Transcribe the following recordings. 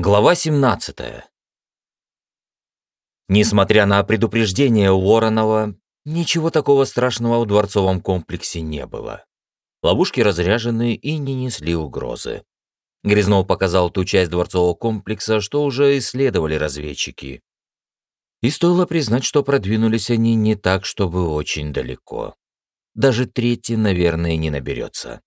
Глава 17. Несмотря на предупреждение Воронова, ничего такого страшного в дворцовом комплексе не было. Ловушки разряжены и не несли угрозы. Грязнов показал ту часть дворцового комплекса, что уже исследовали разведчики. И стоило признать, что продвинулись они не так, чтобы очень далеко. Даже третий, наверное, не наберется.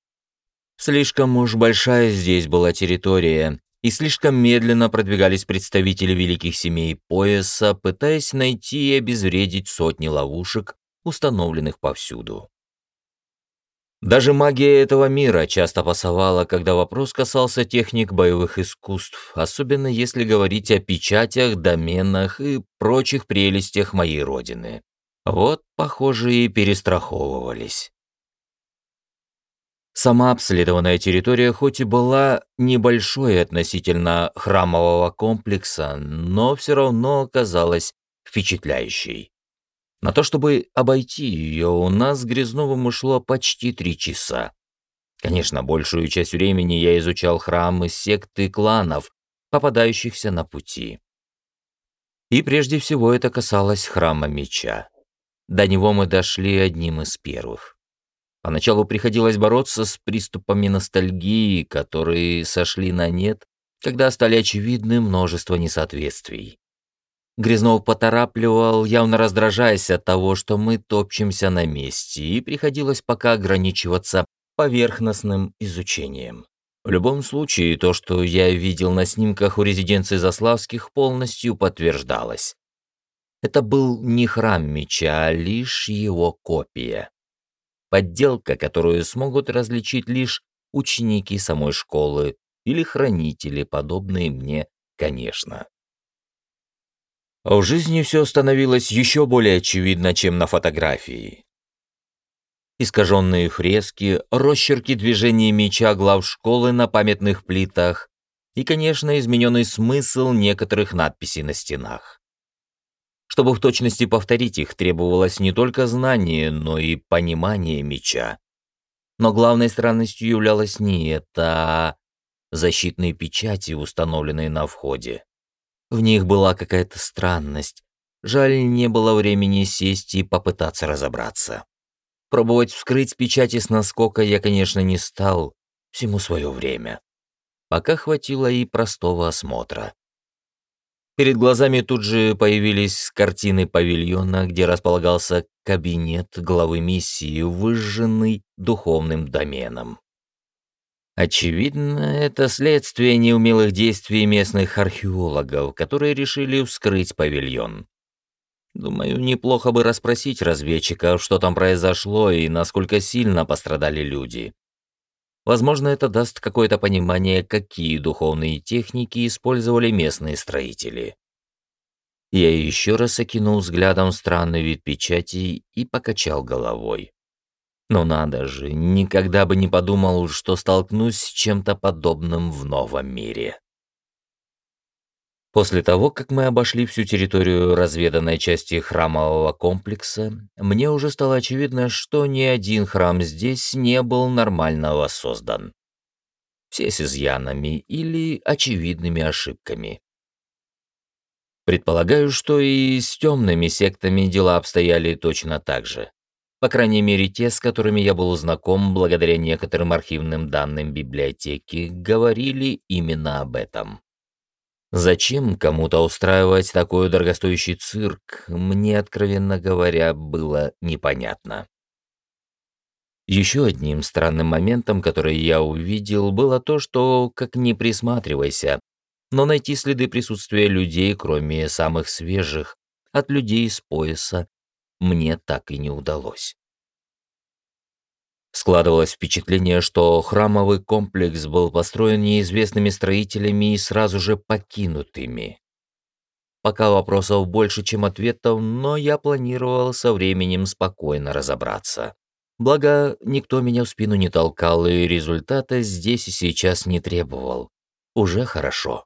Слишком уж большая здесь была территория, и слишком медленно продвигались представители великих семей пояса, пытаясь найти и обезвредить сотни ловушек, установленных повсюду. Даже магия этого мира часто пасовала, когда вопрос касался техник боевых искусств, особенно если говорить о печатях, доменах и прочих прелестях моей родины. Вот, похоже, и перестраховывались. Сама обследованная территория хоть и была небольшой относительно храмового комплекса, но все равно оказалась впечатляющей. На то, чтобы обойти ее, у нас с Грязновым ушло почти три часа. Конечно, большую часть времени я изучал храмы секты кланов, попадающихся на пути. И прежде всего это касалось храма меча. До него мы дошли одним из первых. Поначалу приходилось бороться с приступами ностальгии, которые сошли на нет, когда стали очевидны множество несоответствий. Грязнов поторапливал, явно раздражаясь от того, что мы топчемся на месте, и приходилось пока ограничиваться поверхностным изучением. В любом случае, то, что я видел на снимках у резиденции Заславских, полностью подтверждалось. Это был не храм меча, а лишь его копия. Подделка, которую смогут различить лишь ученики самой школы или хранители, подобные мне, конечно. А в жизни все становилось еще более очевидно, чем на фотографии. Искаженные фрески, росчерки движений меча глав школы на памятных плитах и, конечно, измененный смысл некоторых надписей на стенах. Чтобы в точности повторить их, требовалось не только знание, но и понимание меча. Но главной странностью являлось не это, а защитные печати, установленные на входе. В них была какая-то странность. Жаль, не было времени сесть и попытаться разобраться. Пробовать вскрыть печати с наскока я, конечно, не стал, всему свое время. Пока хватило и простого осмотра. Перед глазами тут же появились картины павильона, где располагался кабинет главы миссии, выжженный духовным доменом. Очевидно, это следствие неумелых действий местных археологов, которые решили вскрыть павильон. Думаю, неплохо бы расспросить разведчиков, что там произошло и насколько сильно пострадали люди. Возможно, это даст какое-то понимание, какие духовные техники использовали местные строители. Я еще раз окинул взглядом странный вид печати и покачал головой. Но надо же, никогда бы не подумал, что столкнусь с чем-то подобным в новом мире. После того, как мы обошли всю территорию разведанной части храмового комплекса, мне уже стало очевидно, что ни один храм здесь не был нормально воссоздан. Все с изъянами или очевидными ошибками. Предполагаю, что и с темными сектами дела обстояли точно так же. По крайней мере, те, с которыми я был знаком благодаря некоторым архивным данным библиотеки, говорили именно об этом. Зачем кому-то устраивать такой дорогостоящий цирк, мне, откровенно говоря, было непонятно. Еще одним странным моментом, который я увидел, было то, что, как ни присматривайся, но найти следы присутствия людей, кроме самых свежих, от людей из пояса, мне так и не удалось. Складывалось впечатление, что храмовый комплекс был построен неизвестными строителями и сразу же покинутыми. Пока вопросов больше, чем ответов, но я планировал со временем спокойно разобраться. Благо, никто меня в спину не толкал, и результата здесь и сейчас не требовал. Уже хорошо.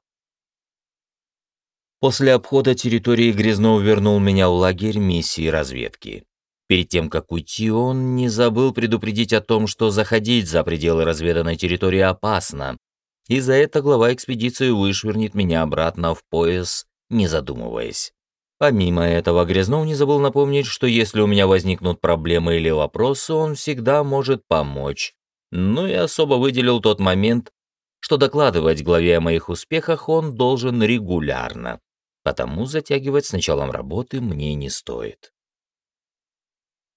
После обхода территории Грязнов вернул меня в лагерь миссии разведки. Перед тем, как уйти, он не забыл предупредить о том, что заходить за пределы разведанной территории опасно, и за это глава экспедиции вышвырнет меня обратно в пояс, не задумываясь. Помимо этого, Грязнов не забыл напомнить, что если у меня возникнут проблемы или вопросы, он всегда может помочь. Ну и особо выделил тот момент, что докладывать главе о моих успехах он должен регулярно, потому затягивать с началом работы мне не стоит.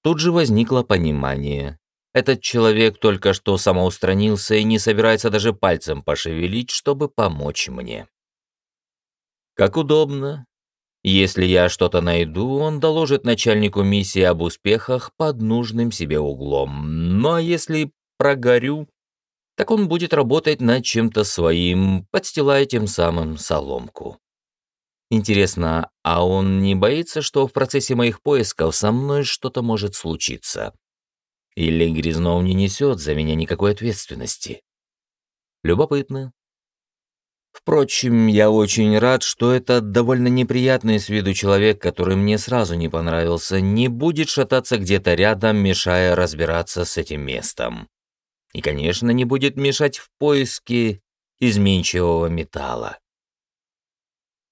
Тут же возникло понимание. Этот человек только что самоустранился и не собирается даже пальцем пошевелить, чтобы помочь мне. Как удобно, если я что-то найду, он доложит начальнику миссии об успехах под нужным себе углом. Ну а если прогорю, так он будет работать над чем-то своим, подстилая тем самым соломку. Интересно, а он не боится, что в процессе моих поисков со мной что-то может случиться? Или Грязнов не несет за меня никакой ответственности? Любопытно. Впрочем, я очень рад, что этот довольно неприятный с виду человек, который мне сразу не понравился, не будет шататься где-то рядом, мешая разбираться с этим местом. И, конечно, не будет мешать в поиске изменчивого металла.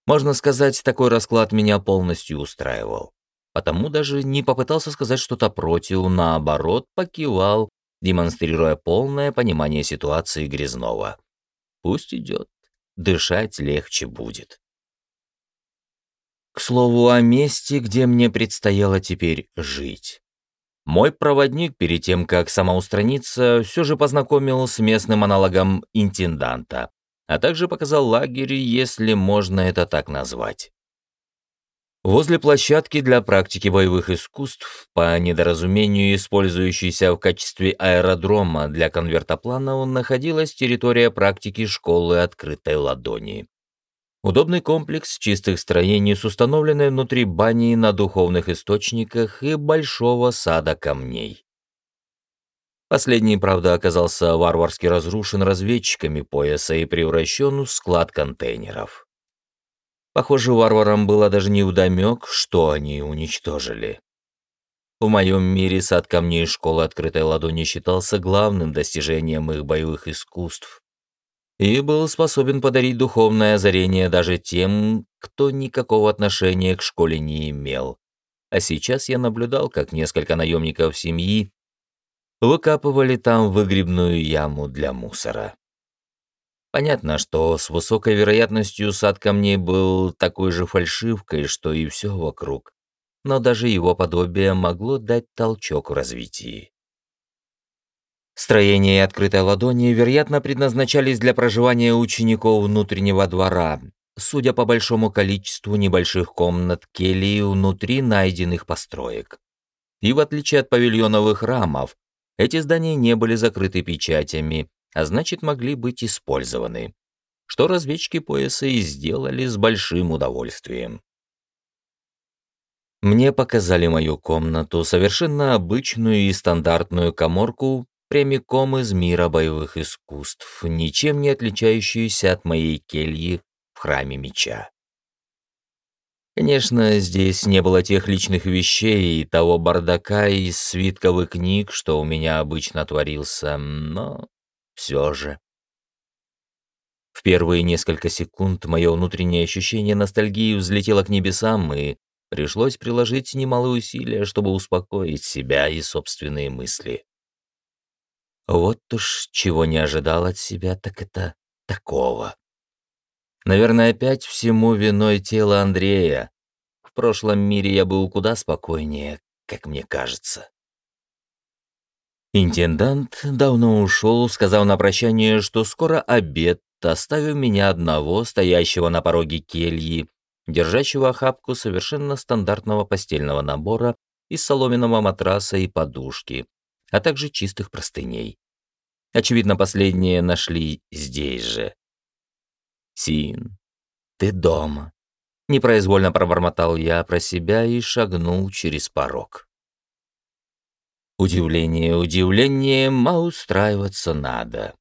Можно сказать, такой расклад меня полностью устраивал. Потому даже не попытался сказать что-то против, наоборот, покивал, демонстрируя полное понимание ситуации Грязнова. Пусть идет дышать легче будет. К слову о месте, где мне предстояло теперь жить. Мой проводник, перед тем, как самоустраниться, все же познакомил с местным аналогом интенданта, а также показал лагерь, если можно это так назвать. Возле площадки для практики боевых искусств, по недоразумению использующейся в качестве аэродрома для конвертоплана, находилась территория практики школы открытой ладони. Удобный комплекс чистых строений с установленной внутри бани на духовных источниках и большого сада камней. Последний, правда, оказался варварски разрушен разведчиками пояса и превращен в склад контейнеров. Похоже, варварам было даже неудомек, что они уничтожили. В моем мире сад камней школы открытой ладони считался главным достижением их боевых искусств и был способен подарить духовное озарение даже тем, кто никакого отношения к школе не имел. А сейчас я наблюдал, как несколько наемников семьи выкапывали там выгребную яму для мусора. Понятно, что с высокой вероятностью сад камней был такой же фальшивкой, что и все вокруг, но даже его подобие могло дать толчок в развитии. Строения открытой ладони, вероятно, предназначались для проживания учеников внутреннего двора, судя по большому количеству небольших комнат келий внутри найденных построек. И в отличие от павильоновых рамов, эти здания не были закрыты печатями, а значит могли быть использованы, что разведчики пояса и сделали с большим удовольствием. Мне показали мою комнату, совершенно обычную и стандартную коморку, прямиком из мира боевых искусств, ничем не отличающуюся от моей кельи в храме меча. Конечно, здесь не было тех личных вещей и того бардака из свитковых книг, что у меня обычно творился, но все же. В первые несколько секунд мое внутреннее ощущение ностальгии взлетело к небесам, и пришлось приложить немалые усилия, чтобы успокоить себя и собственные мысли. Вот уж чего не ожидал от себя, так это такого. Наверное, опять всему виной тело Андрея. В прошлом мире я был куда спокойнее, как мне кажется. Интендант давно ушел, сказав на прощание, что скоро обед, оставив меня одного, стоящего на пороге кельи, держащего охапку совершенно стандартного постельного набора из соломенного матраса и подушки, а также чистых простыней. Очевидно, последние нашли здесь же. «Син, ты дома», — непроизвольно пробормотал я про себя и шагнул через порог. Удивление удивлением, а устраиваться надо.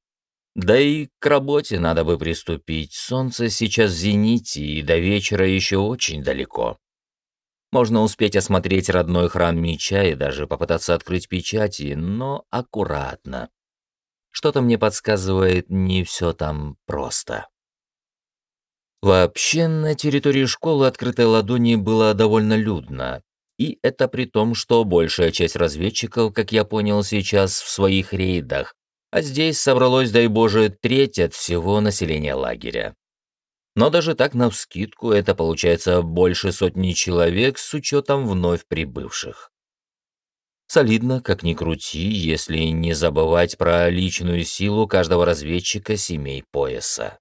Да и к работе надо бы приступить. Солнце сейчас в зените, и до вечера еще очень далеко. Можно успеть осмотреть родной храм меча и даже попытаться открыть печати, но аккуратно. что-то мне подсказывает, не все там просто. Вообще, на территории школы открытой ладони было довольно людно. И это при том, что большая часть разведчиков, как я понял сейчас, в своих рейдах, а здесь собралось, дай боже, треть от всего населения лагеря. Но даже так, навскидку, это получается больше сотни человек с учетом вновь прибывших. Солидно, как ни крути, если не забывать про личную силу каждого разведчика семей пояса.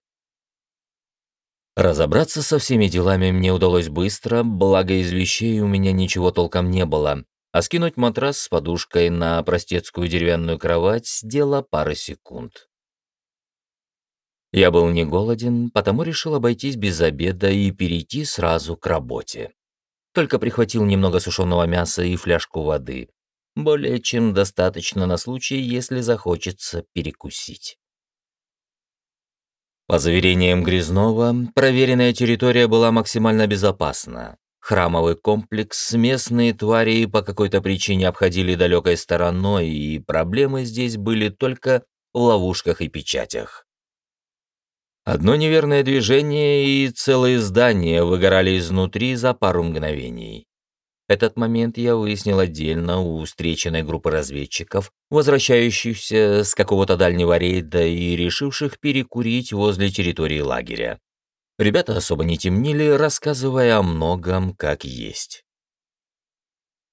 Разобраться со всеми делами мне удалось быстро, благо из вещей у меня ничего толком не было, а скинуть матрас с подушкой на простецкую деревянную кровать – дело пары секунд. Я был не голоден, потому решил обойтись без обеда и перейти сразу к работе. Только прихватил немного сушеного мяса и фляжку воды. Более чем достаточно на случай, если захочется перекусить. По заверениям Грязнова, проверенная территория была максимально безопасна. Храмовый комплекс местные твари по какой-то причине обходили далекой стороной, и проблемы здесь были только в ловушках и печатях. Одно неверное движение, и целые здания выгорали изнутри за пару мгновений. Этот момент я выяснил отдельно у встреченной группы разведчиков, возвращающихся с какого-то дальнего рейда и решивших перекурить возле территории лагеря. Ребята особо не темнили, рассказывая о многом как есть.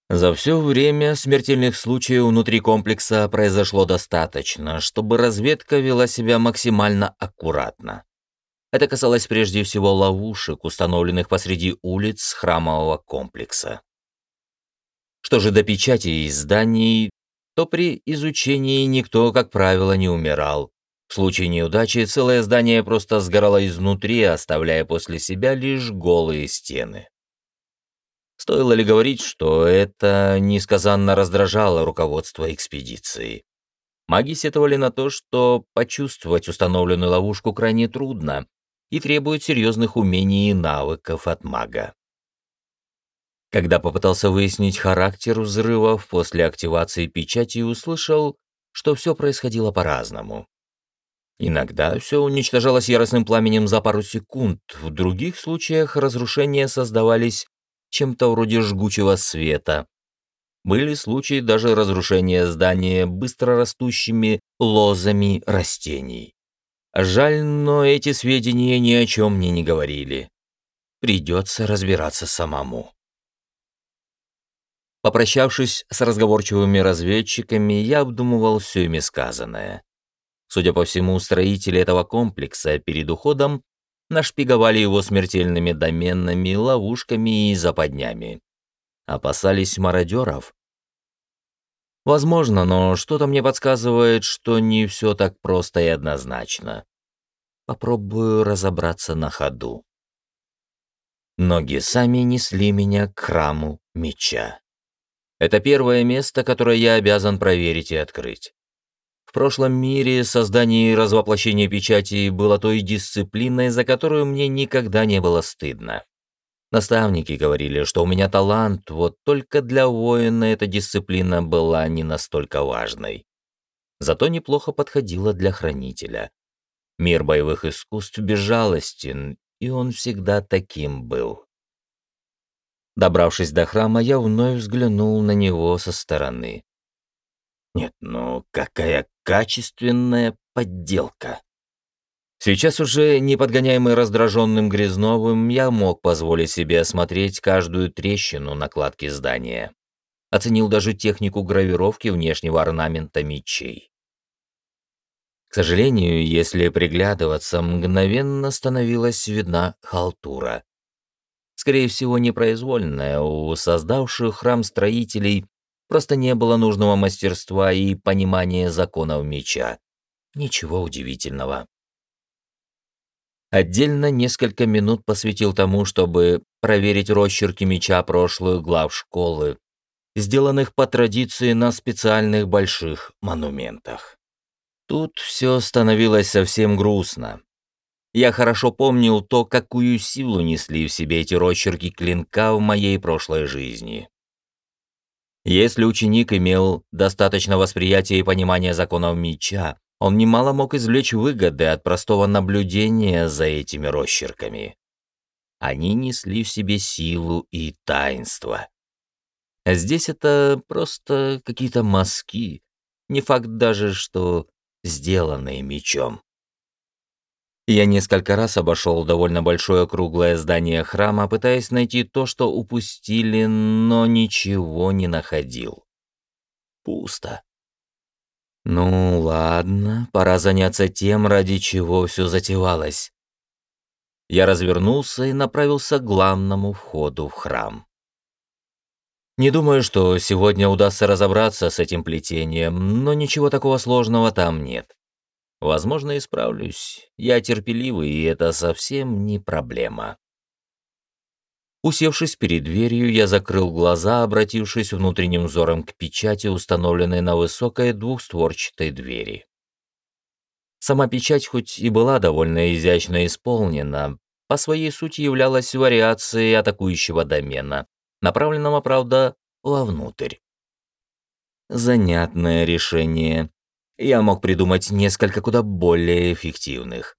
За все время смертельных случаев внутри комплекса произошло достаточно, чтобы разведка вела себя максимально аккуратно. Это касалось прежде всего ловушек, установленных посреди улиц храмового комплекса. Что же до печати и зданий, то при изучении никто, как правило, не умирал. В случае неудачи целое здание просто сгорало изнутри, оставляя после себя лишь голые стены. Стоило ли говорить, что это несказанно раздражало руководство экспедиции? Маги сетовали на то, что почувствовать установленную ловушку крайне трудно и требует серьезных умений и навыков от мага. Когда попытался выяснить характер взрывов после активации печати, услышал, что все происходило по-разному. Иногда все уничтожалось яростным пламенем за пару секунд, в других случаях разрушения создавались чем-то вроде жгучего света. Были случаи даже разрушения здания быстрорастущими лозами растений. Жаль, но эти сведения ни о чем мне не говорили. Придется разбираться самому. Попрощавшись с разговорчивыми разведчиками, я обдумывал все ими сказанное. Судя по всему, строители этого комплекса перед уходом нашпиговали его смертельными доменами, ловушками и западнями. Опасались мародеров? Возможно, но что-то мне подсказывает, что не все так просто и однозначно. Попробую разобраться на ходу. Ноги сами несли меня к храму меча. Это первое место, которое я обязан проверить и открыть. В прошлом мире создание и развоплощение печати было той дисциплиной, за которую мне никогда не было стыдно. Наставники говорили, что у меня талант, вот только для воина эта дисциплина была не настолько важной. Зато неплохо подходила для хранителя. Мир боевых искусств безжалостен, и он всегда таким был. Добравшись до храма, я вновь взглянул на него со стороны. Нет, ну какая качественная подделка. Сейчас уже не подгоняемый раздраженным Грязновым, я мог позволить себе осмотреть каждую трещину накладки здания. Оценил даже технику гравировки внешнего орнамента мечей. К сожалению, если приглядываться, мгновенно становилась видна халтура скорее всего, непроизвольная, у создавших храм строителей просто не было нужного мастерства и понимания законов меча. Ничего удивительного. Отдельно несколько минут посвятил тому, чтобы проверить росчерки меча прошлых глав школы, сделанных по традиции на специальных больших монументах. Тут все становилось совсем грустно. Я хорошо помнил то, какую силу несли в себе эти росчерки клинка в моей прошлой жизни. Если ученик имел достаточно восприятия и понимания законов меча, он немало мог извлечь выгоды от простого наблюдения за этими росчерками. Они несли в себе силу и таинство. Здесь это просто какие-то мазки, не факт даже, что сделанные мечом. Я несколько раз обошел довольно большое круглое здание храма, пытаясь найти то, что упустили, но ничего не находил. Пусто. Ну ладно, пора заняться тем, ради чего все затевалось. Я развернулся и направился к главному входу в храм. Не думаю, что сегодня удастся разобраться с этим плетением, но ничего такого сложного там нет. Возможно, исправлюсь. Я терпеливый, и это совсем не проблема. Усевшись перед дверью, я закрыл глаза, обратившись внутренним взором к печати, установленной на высокой двухстворчатой двери. Сама печать хоть и была довольно изящно исполнена, по своей сути являлась вариацией атакующего домена, направленного, правда, вовнутрь. Занятное решение я мог придумать несколько куда более эффективных.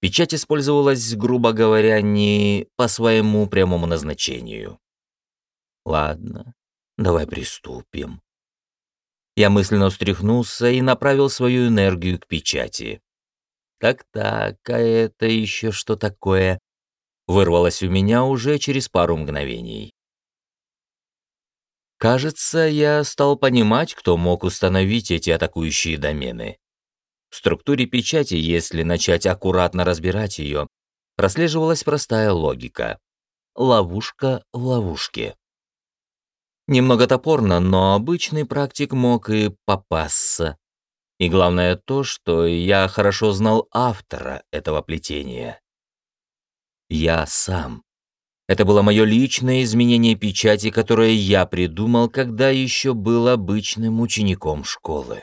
Печать использовалась, грубо говоря, не по своему прямому назначению. Ладно, давай приступим. Я мысленно встряхнулся и направил свою энергию к печати. Так-так, а это еще что такое? Вырвалось у меня уже через пару мгновений. Кажется, я стал понимать, кто мог установить эти атакующие домены. В структуре печати, если начать аккуратно разбирать ее, прослеживалась простая логика. Ловушка в ловушке. Немного топорно, но обычный практик мог и попасться. И главное то, что я хорошо знал автора этого плетения. Я сам. Это было мое личное изменение печати, которое я придумал, когда еще был обычным учеником школы.